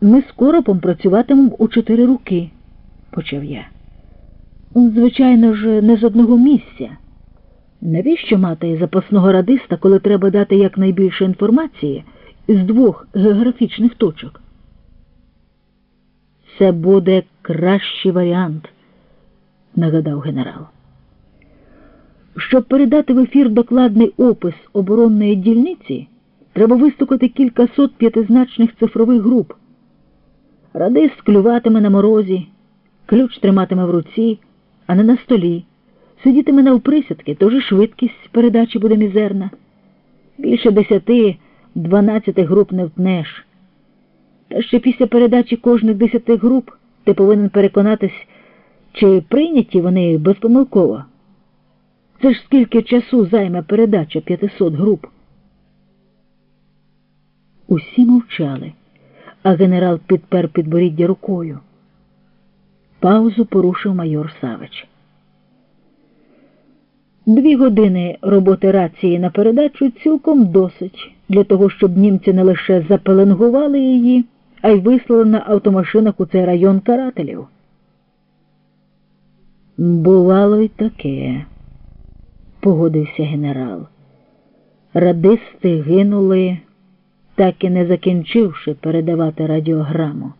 ми з коропом працюватимемо у чотири руки, почав я. Звичайно ж, не з одного місця. Навіщо мати запасного радиста, коли треба дати якнайбільше інформації з двох географічних точок? Це буде кращий варіант, нагадав генерал. Щоб передати в ефір докладний опис оборонної дільниці, треба вистукати кількасот п'ятизначних цифрових груп. Радист клюватиме на морозі, ключ триматиме в руці, а не на столі. Сидітиме навприсядки, тож і швидкість передачі буде мізерна. Більше десяти, дванадцяти груп не втнеш. Та ще після передачі кожних десяти груп ти повинен переконатись, чи прийняті вони безпомилково. Це ж скільки часу займе передача 500 груп. Усі мовчали, а генерал підпер підборіддя рукою. Паузу порушив майор Савич. Дві години роботи рації на передачу цілком досить для того, щоб німці не лише запеленгували її, а й вислали на автомашинах у цей район карателів. Бувало й таке, погодився генерал. Радисти гинули, так і не закінчивши передавати радіограму.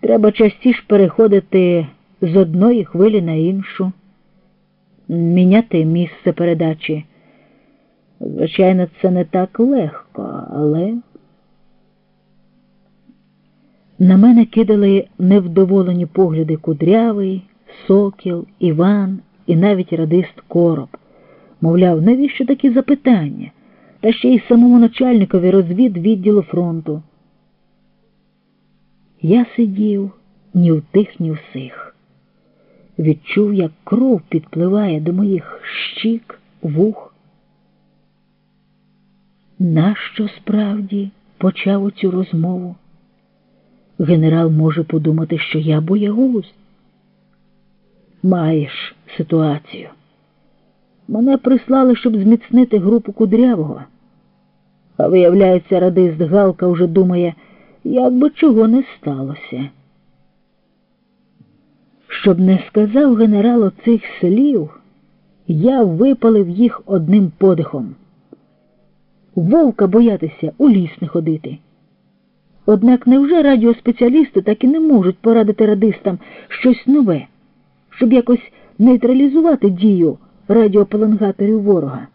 Треба частіше переходити з одної хвилі на іншу, міняти місце передачі. Звичайно, це не так легко, але на мене кидали невдоволені погляди кудрявий, сокіл, Іван і навіть радист Короб. Мовляв, навіщо такі запитання? Та ще й самому начальникові розвід відділу фронту. Я сидів ні в тих, ні в сих. Відчув, як кров підпливає до моїх щік, вух. Нащо справді почав цю розмову? Генерал може подумати, що я боягуз. Маєш ситуацію. Мене прислали, щоб зміцнити групу кудрявого. А виявляється, радист Галка вже думає, як би чого не сталося. Щоб не сказав генерал оцих слів, я випалив їх одним подихом. Вовка боятися у ліс не ходити. Однак невже радіоспеціалісти так і не можуть порадити радистам щось нове, щоб якось нейтралізувати дію радіопеленгаторів ворога?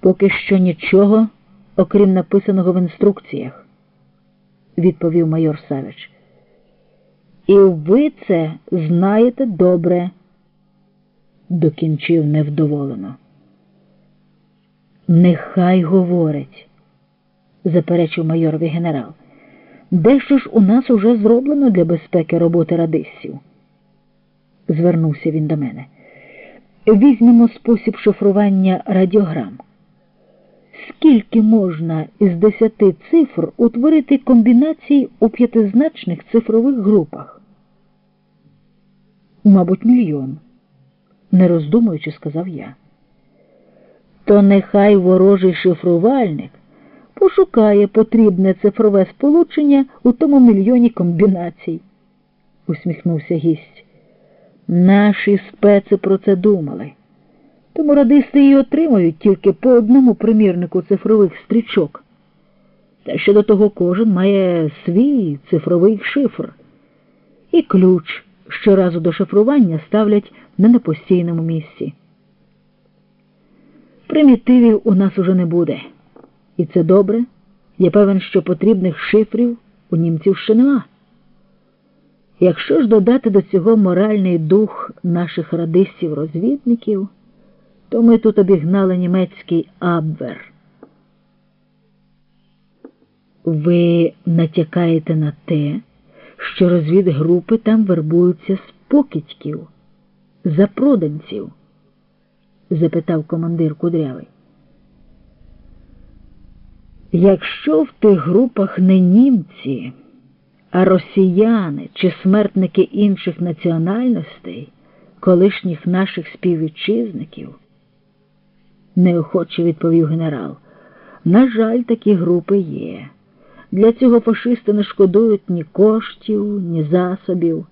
Поки що нічого, окрім написаного в інструкціях, відповів майор Савич. І ви це знаєте добре, докінчив невдоволено. Нехай говорить, заперечив майорові генерал. Дещо ж у нас уже зроблено для безпеки роботи радистів. Звернувся він до мене. Візьмемо спосіб шифрування радіограм. Скільки можна із десяти цифр утворити комбінації у п'ятизначних цифрових групах? Мабуть, мільйон, не роздумуючи, сказав я. То нехай ворожий шифрувальник пошукає потрібне цифрове сполучення у тому мільйоні комбінацій, усміхнувся гість. Наші специ про це думали. Тому радисти її отримують тільки по одному примірнику цифрових стрічок. Та ще до того кожен має свій цифровий шифр. І ключ щоразу до шифрування ставлять на постійному місці. Примітивів у нас уже не буде. І це добре. Я певен, що потрібних шифрів у німців ще нема. Якщо ж додати до цього моральний дух наших радистів-розвідників, то ми тут обігнали німецький Абвер. Ви натякаєте на те, що розвідгрупи там вербуються з покидьків, запроданців? запитав командир Кудрявий. Якщо в тих групах не німці, а росіяни чи смертники інших національностей, колишніх наших співвітчизників, неохоче відповів генерал. На жаль, такі групи є. Для цього фашисти не шкодують ні коштів, ні засобів.